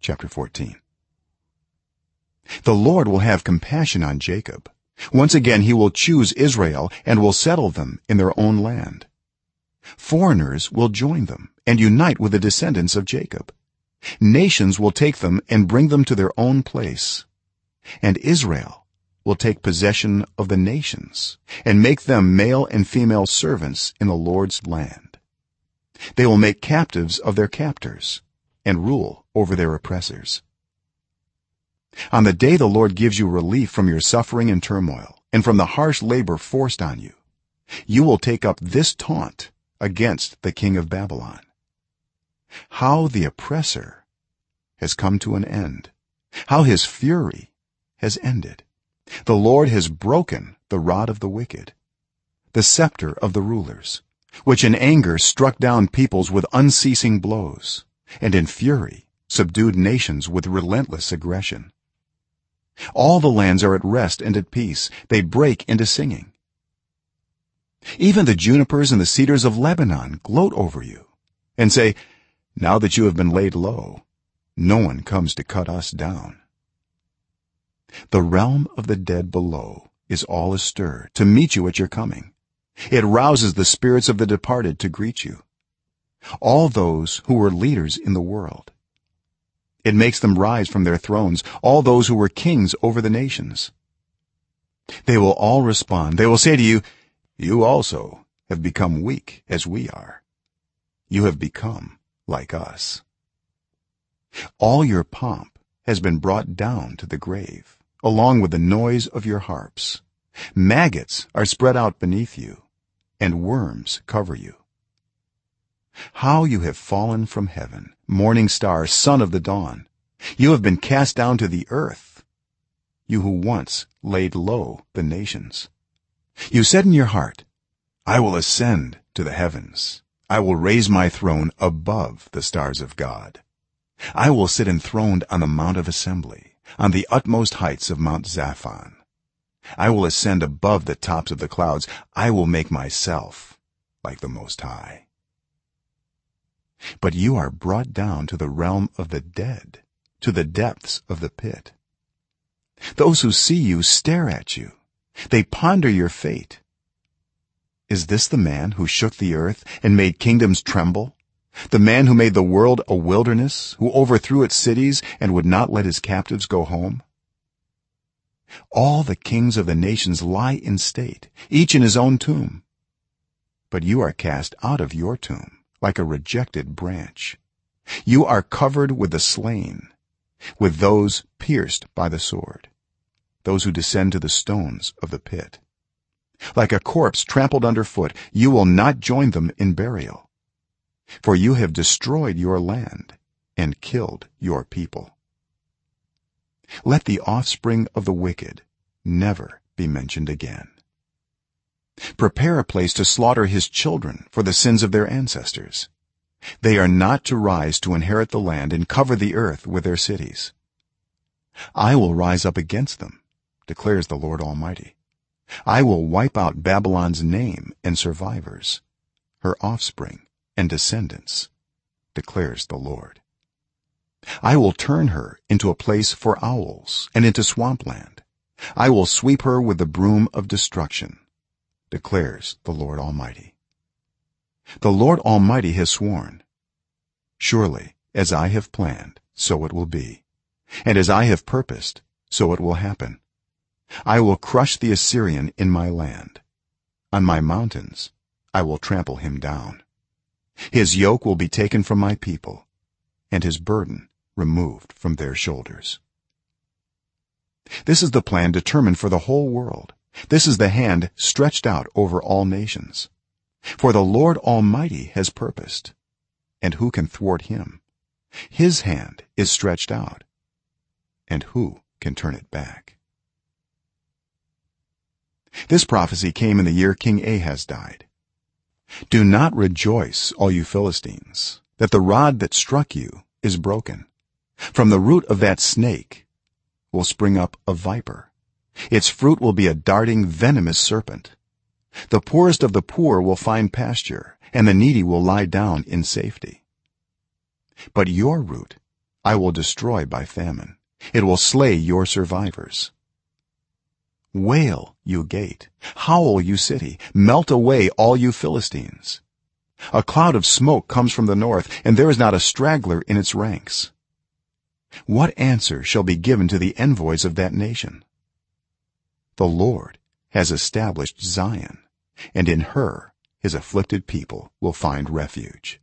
chapter 14 the lord will have compassion on jacob. Once again he will choose israel and will settle them in their own land. Foreigners will join them and unite with the descendants of jacob. Nations will take them and bring them to their own place. And israel will take possession of the nations and make them male and female servants in the lord's land. They will make captives of their captors and rule over their oppressors. On the day the lord gives you relief from your suffering and turmoil and from the harsh labor forced on you you will take up this taunt against the king of babylon. How the oppressor has come to an end. How his fury has ended. The lord has broken the rod of the wicked the scepter of the rulers which in anger struck down peoples with unceasing blows and in fury subdued nations with relentless aggression. All the lands are at rest and at peace. They break into singing. Even the junipers and the cedars of lebanon gloat over you and say now that you have been laid low no one comes to cut us down. The realm of the dead below is all astir to meet you at your coming. It rouses the spirits of the departed to greet you. All those who were leaders in the world it makes them rise from their thrones all those who were kings over the nations. They will all respond. They will say to you you also have become weak as we are. You have become like us. All your pomp has been brought down to the grave along with the noise of your harps. Maggots are spread out beneath you and worms cover you how you have fallen from heaven morning star son of the dawn. You have been cast down to the earth. You who once laid low the nations. You said in your heart i will ascend to the heavens. I will raise my throne above the stars of god. I will sit enthroned on the mount of assembly on the utmost heights of mount zaphon. I will ascend above the tops of the clouds. I will make myself like the most high but you are brought down to the realm of the dead to the depths of the pit. Those who see you stare at you. They ponder your fate. Is this the man who shook the earth and made kingdoms tremble? The man who made the world a wilderness who overthrew its cities and would not let his captives go home? All the kings of the nations lie in state each in his own tomb. But you are cast out of your tomb like a rejected branch. You are covered with the slain with those pierced by the sword those who descend to the stones of the pit. Like a corpse trampled underfoot you will not join them in burial. For you have destroyed your land and killed your people. Let the offspring of the wicked never be mentioned again prepare a place to slaughter his children for the sins of their ancestors. They are not to rise to inherit the land and cover the earth with their cities. I will rise up against them declares the lord almighty. I will wipe out babylon's name and survivors her offspring and descendants declares the lord. I will turn her into a place for owls and into swampland. I will sweep her with the broom of destruction declares the lord almighty. The lord almighty has sworn surely as i have planned so it will be. And as i have purposed so it will happen. I will crush the assyrian in my land. On my mountains i will trample him down. His yoke will be taken from my people and his burden removed from their shoulders. This is the plan determined for the whole world this is the hand stretched out over all nations. For the lord almighty has purposed. And who can thwart him? His hand is stretched out. And who can turn it back? This prophecy came in the year king ahaz died. Do not rejoice all you philistines that the rod that struck you is broken. From the root of that snake will spring up a viper its fruit will be a darting venomous serpent. The poorest of the poor will find pasture and the needy will lie down in safety. But your root i will destroy by famine. It will slay your survivors. Wail you gate. Howl you city. Melt away all you philistines. A cloud of smoke comes from the north and there is not a straggler in its ranks. What answer shall be given to the envoys of that nation the lord has established zion and in her his afflicted people will find refuge